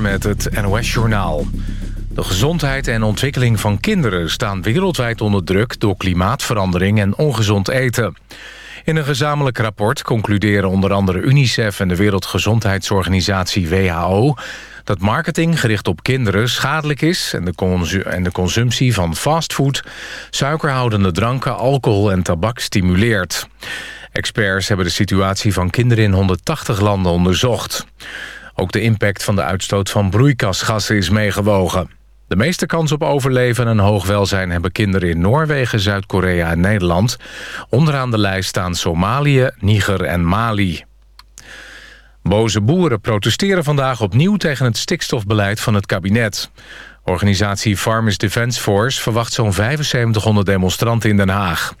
Met het NOS-journaal. De gezondheid en ontwikkeling van kinderen staan wereldwijd onder druk... door klimaatverandering en ongezond eten. In een gezamenlijk rapport concluderen onder andere UNICEF... en de Wereldgezondheidsorganisatie WHO... dat marketing gericht op kinderen schadelijk is... en de, en de consumptie van fastfood, suikerhoudende dranken... alcohol en tabak stimuleert. Experts hebben de situatie van kinderen in 180 landen onderzocht. Ook de impact van de uitstoot van broeikasgassen is meegewogen. De meeste kans op overleven en hoog welzijn hebben kinderen in Noorwegen, Zuid-Korea en Nederland. Onderaan de lijst staan Somalië, Niger en Mali. Boze boeren protesteren vandaag opnieuw tegen het stikstofbeleid van het kabinet. Organisatie Farmers Defence Force verwacht zo'n 7500 demonstranten in Den Haag.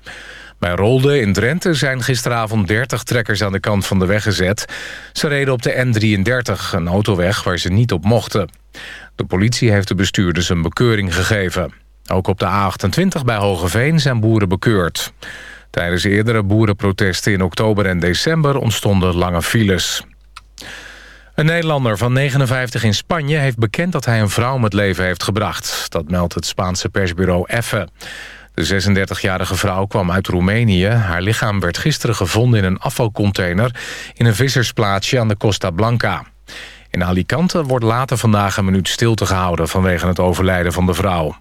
Bij Rolde in Drenthe zijn gisteravond 30 trekkers aan de kant van de weg gezet. Ze reden op de N33, een autoweg waar ze niet op mochten. De politie heeft de bestuurders een bekeuring gegeven. Ook op de A28 bij Hogeveen zijn boeren bekeurd. Tijdens eerdere boerenprotesten in oktober en december ontstonden lange files. Een Nederlander van 59 in Spanje heeft bekend dat hij een vrouw om het leven heeft gebracht. Dat meldt het Spaanse persbureau EFFE. De 36-jarige vrouw kwam uit Roemenië. Haar lichaam werd gisteren gevonden in een afvalcontainer... in een vissersplaatsje aan de Costa Blanca. In Alicante wordt later vandaag een minuut stilte gehouden... vanwege het overlijden van de vrouw.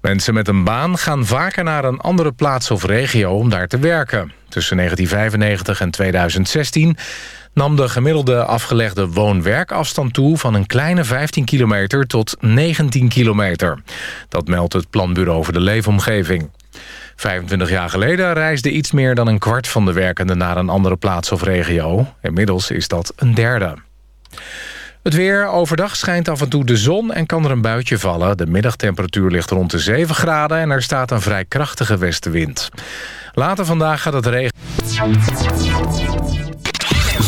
Mensen met een baan gaan vaker naar een andere plaats of regio om daar te werken. Tussen 1995 en 2016 nam de gemiddelde afgelegde woon-werkafstand toe... van een kleine 15 kilometer tot 19 kilometer. Dat meldt het Planbureau voor de Leefomgeving. 25 jaar geleden reisde iets meer dan een kwart van de werkenden... naar een andere plaats of regio. Inmiddels is dat een derde. Het weer. Overdag schijnt af en toe de zon en kan er een buitje vallen. De middagtemperatuur ligt rond de 7 graden en er staat een vrij krachtige westenwind. Later vandaag gaat het regen.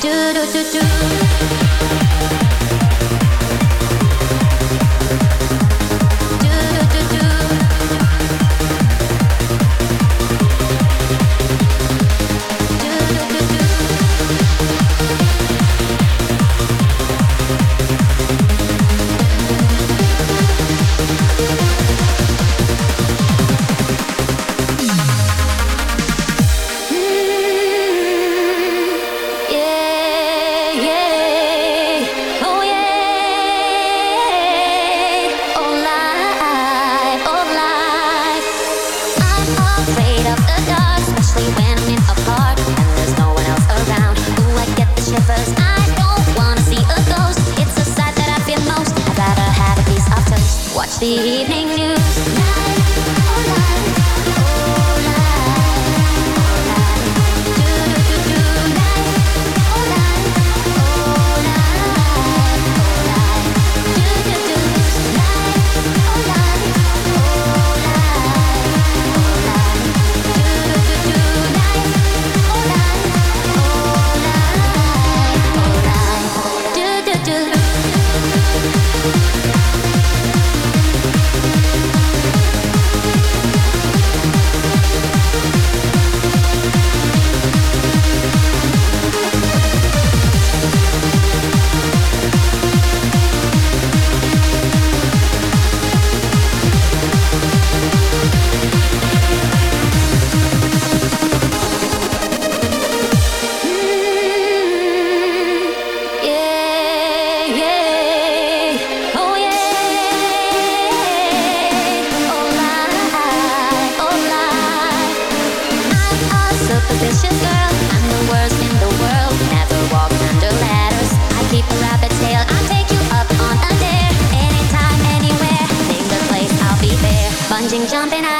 do do do do. girl. I'm the worst in the world. Never under ladders. I keep a rabbit tail. I take you up on a dare. Anytime, anywhere. Place, I'll be there. Bungee jumping out.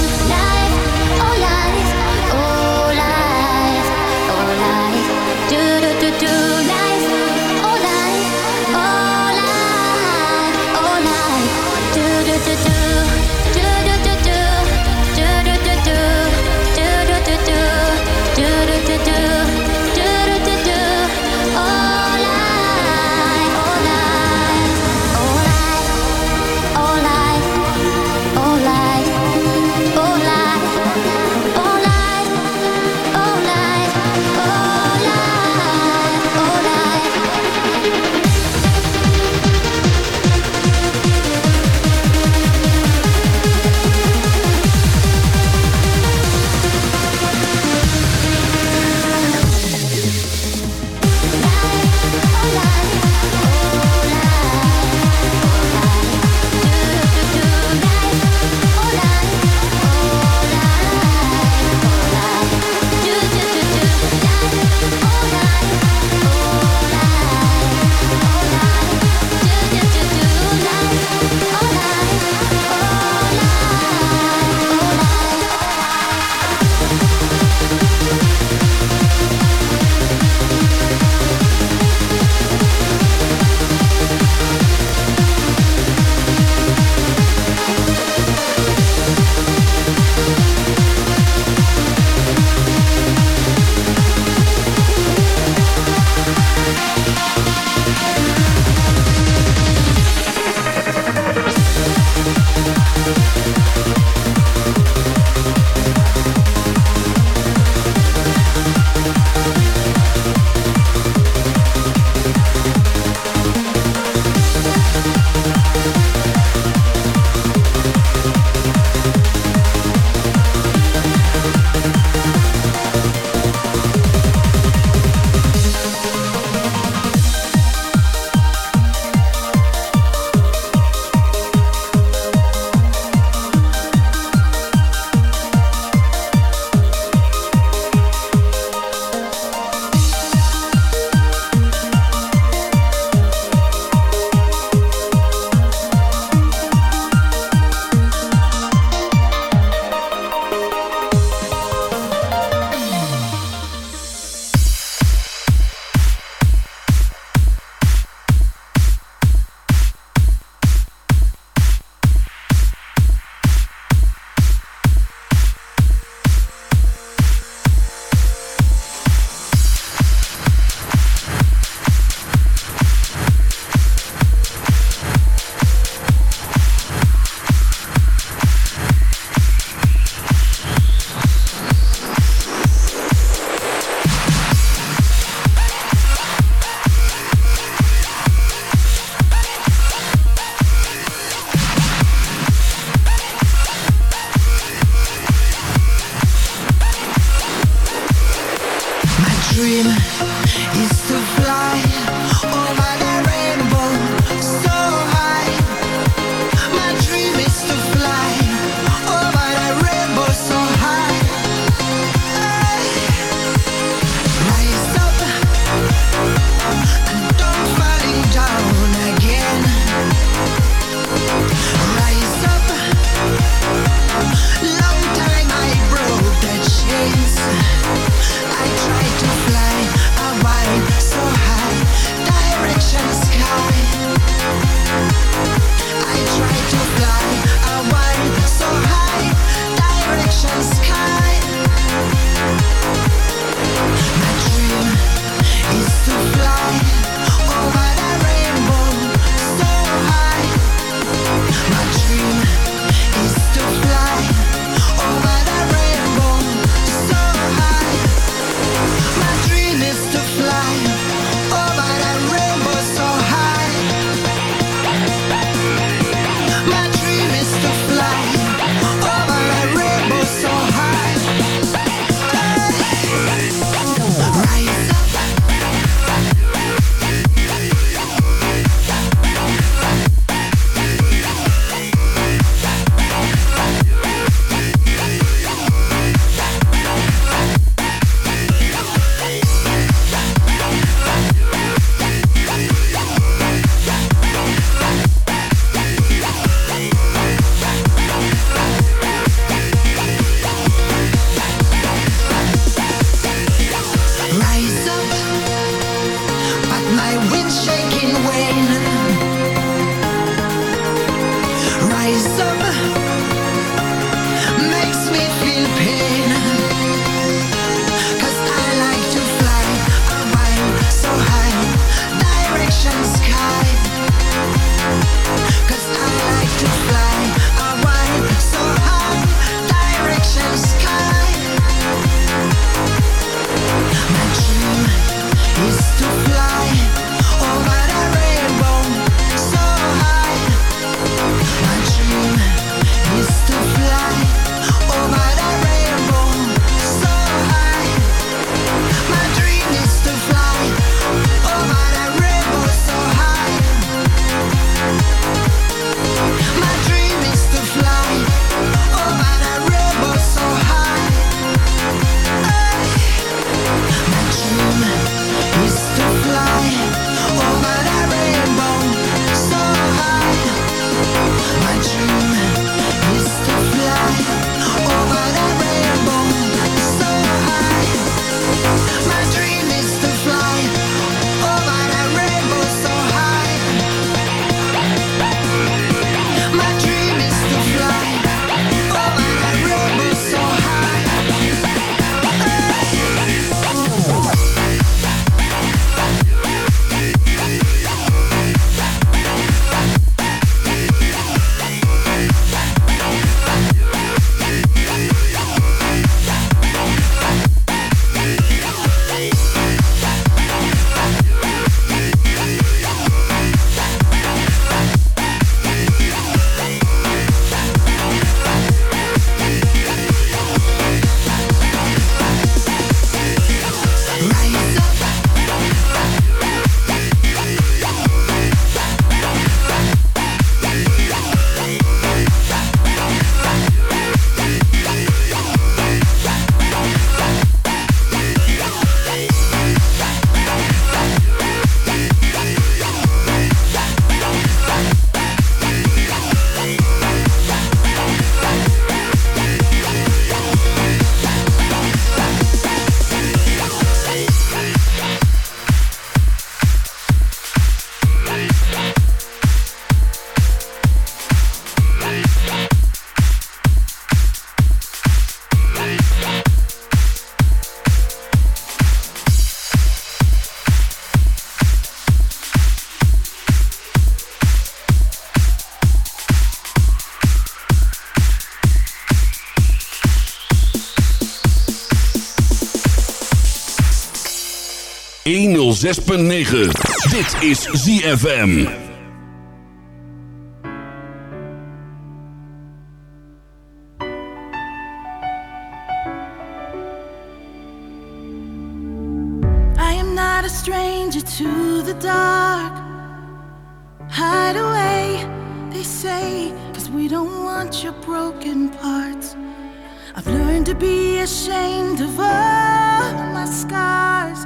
106.9. Dit is ZFM. I am not a stranger to the dark. Hide away, they say, cause we don't want your broken parts. I've learned to be ashamed of all my scars.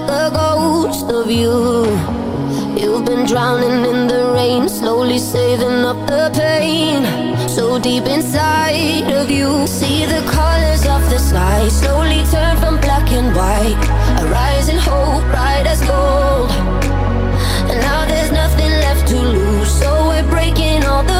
Like a ghost of you. You've been drowning in the rain, slowly saving up the pain. So deep inside of you, see the colors of the sky slowly turn from black and white. A rising hope, bright as gold. And now there's nothing left to lose, so we're breaking all the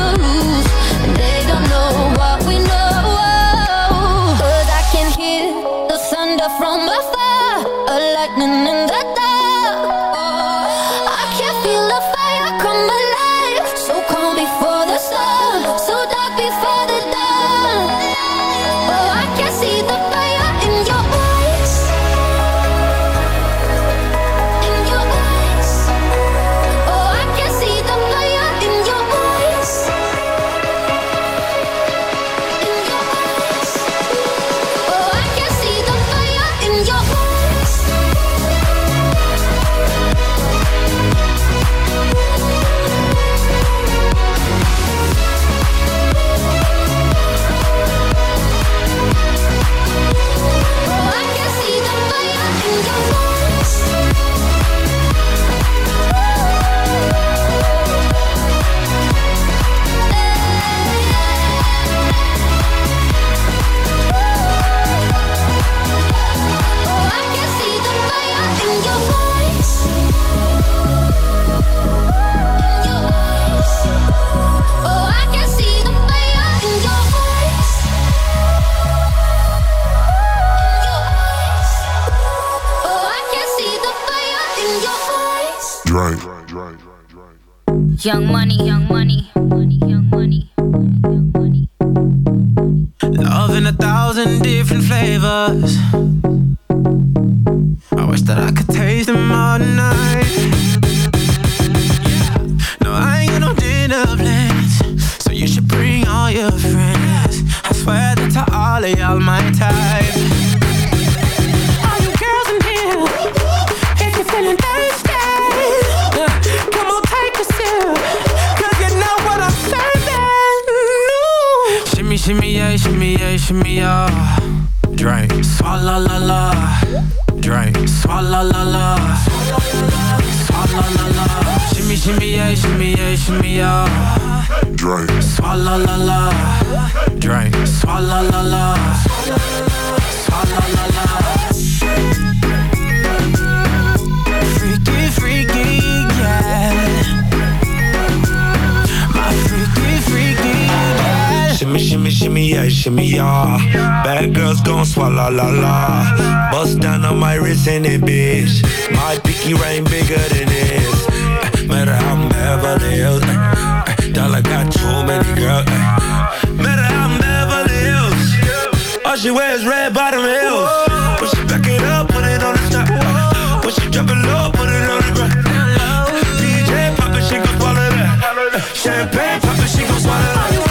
shimmy yeah. Drink, swalla la la. Drink, swalla la la. Swalla la la. Shimmy shimmy yeah, shimmy yeah, shimmy yeah. Drink, swalla la la. Drink, swalla la la. Swalla la la. Shimmy shimmy, shimmy, yeah. shimmy, yeah. Bad girls gon' swallow la la. Bust down on my wrist and it, bitch. My pinky ring bigger than this. Uh, matter how I'm Beverly Hills. Uh, dollar got too many girls. Uh, matter how I'm Beverly Hills. All she wears red bottom heels. When she back it up, put it on the top. Uh, when she drop it low, put it on the ground. DJ pop it, she gon' swallow that. Champagne pop it, she gon' swallow that.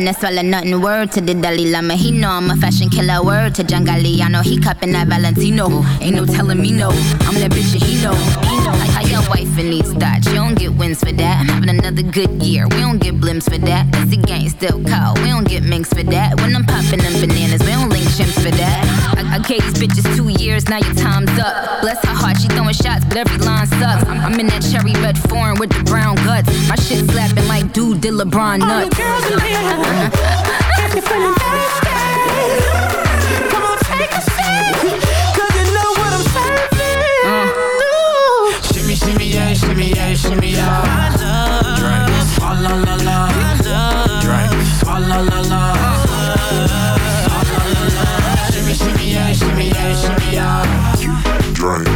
No swallow nothing. Word to the Dalai Lama, he know I'm a fashion killer. Word to John Galliano, he cupping that Valentino. Ain't no telling me no, I'm that bitch and he know. Know. How, your wife in these thoughts, you don't get wins for that. I'm having another good year, we don't get blimps for that. Cause the gang still cold, we don't get minks for that. When I'm popping them bananas, we don't link chimps for that. I, I gave these bitches two years, now your time's up. Bless her heart, she throwing shots, but every line sucks. I'm, I'm in that cherry red with the brown guts. My shit slapping like dude did LeBron nuts. All you nuts. girls in here, if you're feeling thirsty, come on, take a sip, 'cause you know what I'm serving. Ooh. Shimmy, shimmy, yeah, shimmy, yeah, shimmy, yeah. Drink. Swalla la la. Drink. Swalla la la. Swalla la la. Shimmy, shimmy, yeah, shimmy, yeah, shimmy, yeah. Drink.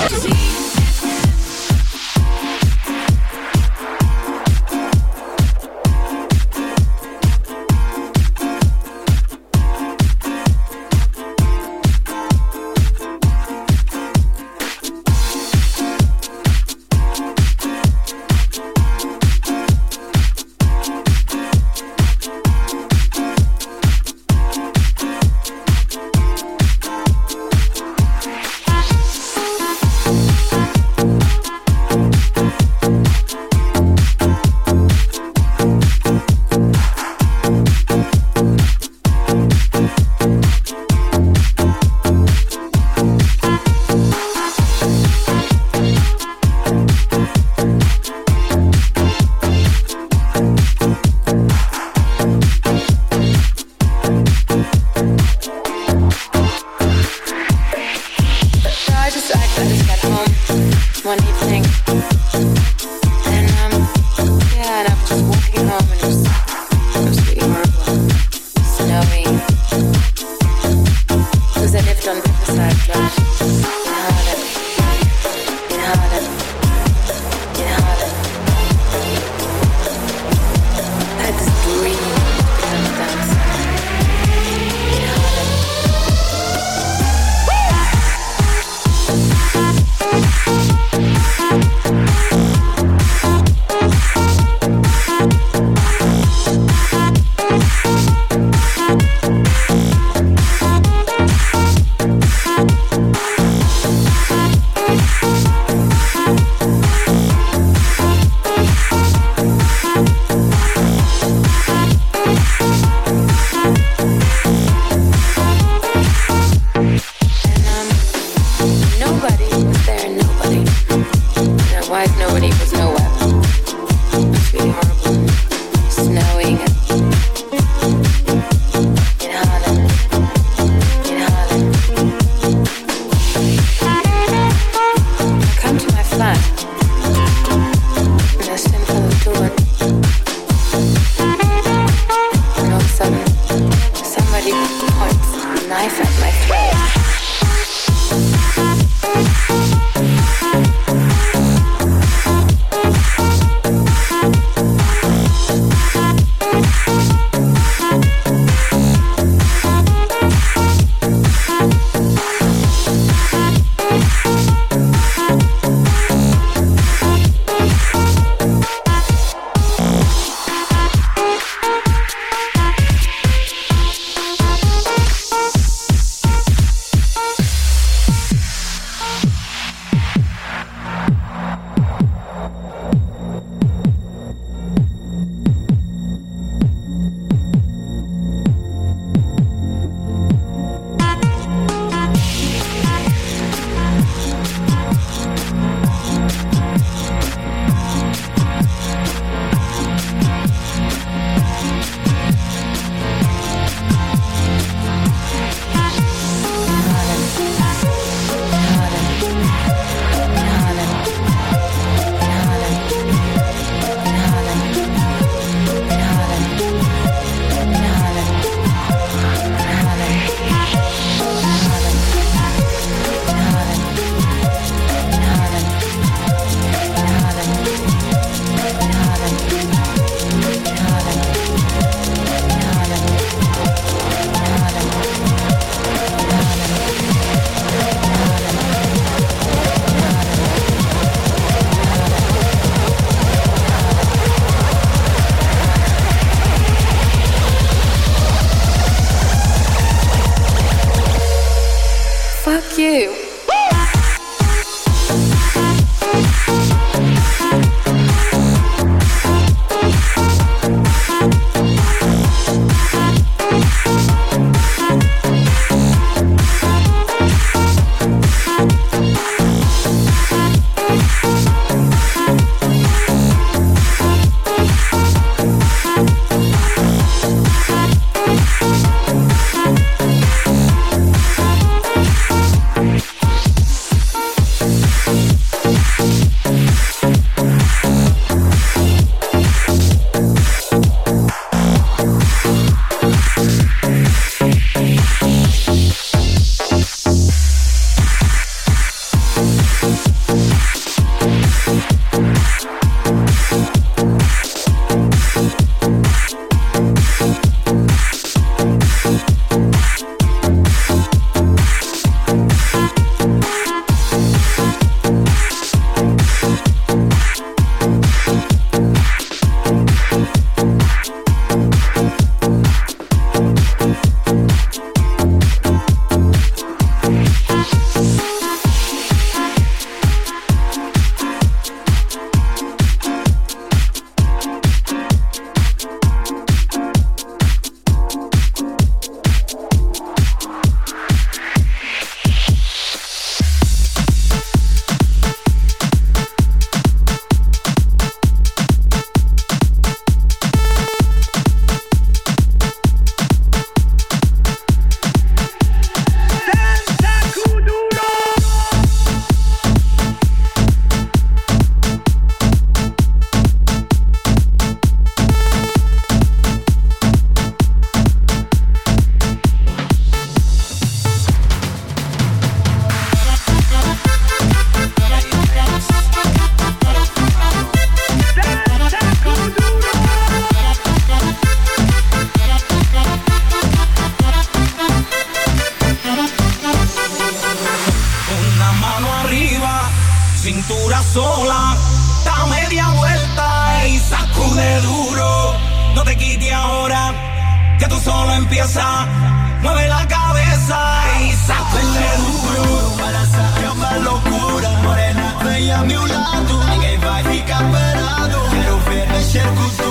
casa y saco el duro. Embaraza, que una loucura. Morena, vem a mi lado. Ninguém vai ficar parado. Quero ver, mexer con tu.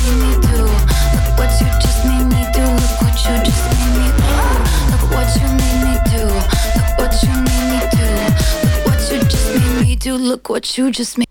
do. Look what you just made